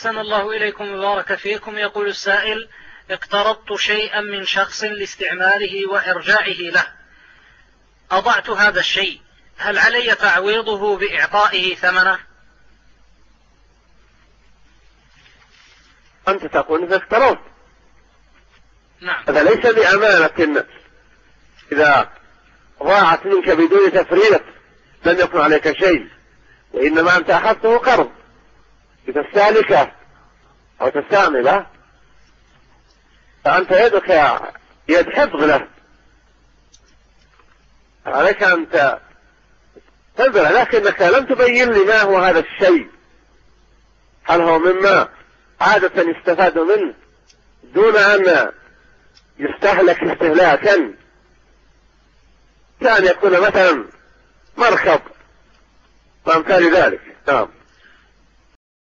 أحسن الله إليكم وبارك فيكم. يقول السائل اقترضت شيئا من شخص لاستعماله وإرجاعه له. أضعت هذا الشيء. هل علي تعويضه بإعطائه ثمنه؟ أنت تقول إذا اقترضت. نعم. هذا ليس بأمانة إذا ضاعت منك بدون تفريط لم يكن عليك شيء وإنما أنت أخذته قرض. لتستهلكه أو تستعمله فأنت يدك يد حفظ له. عليك أن تنزل لكنك لم تبين لي ما هو هذا الشيء. هل هو مما عادة يستفاد منه دون أن يستهلك استهلاكا؟ كان يكون مثلا مركب. وأمثال ذلك نعم.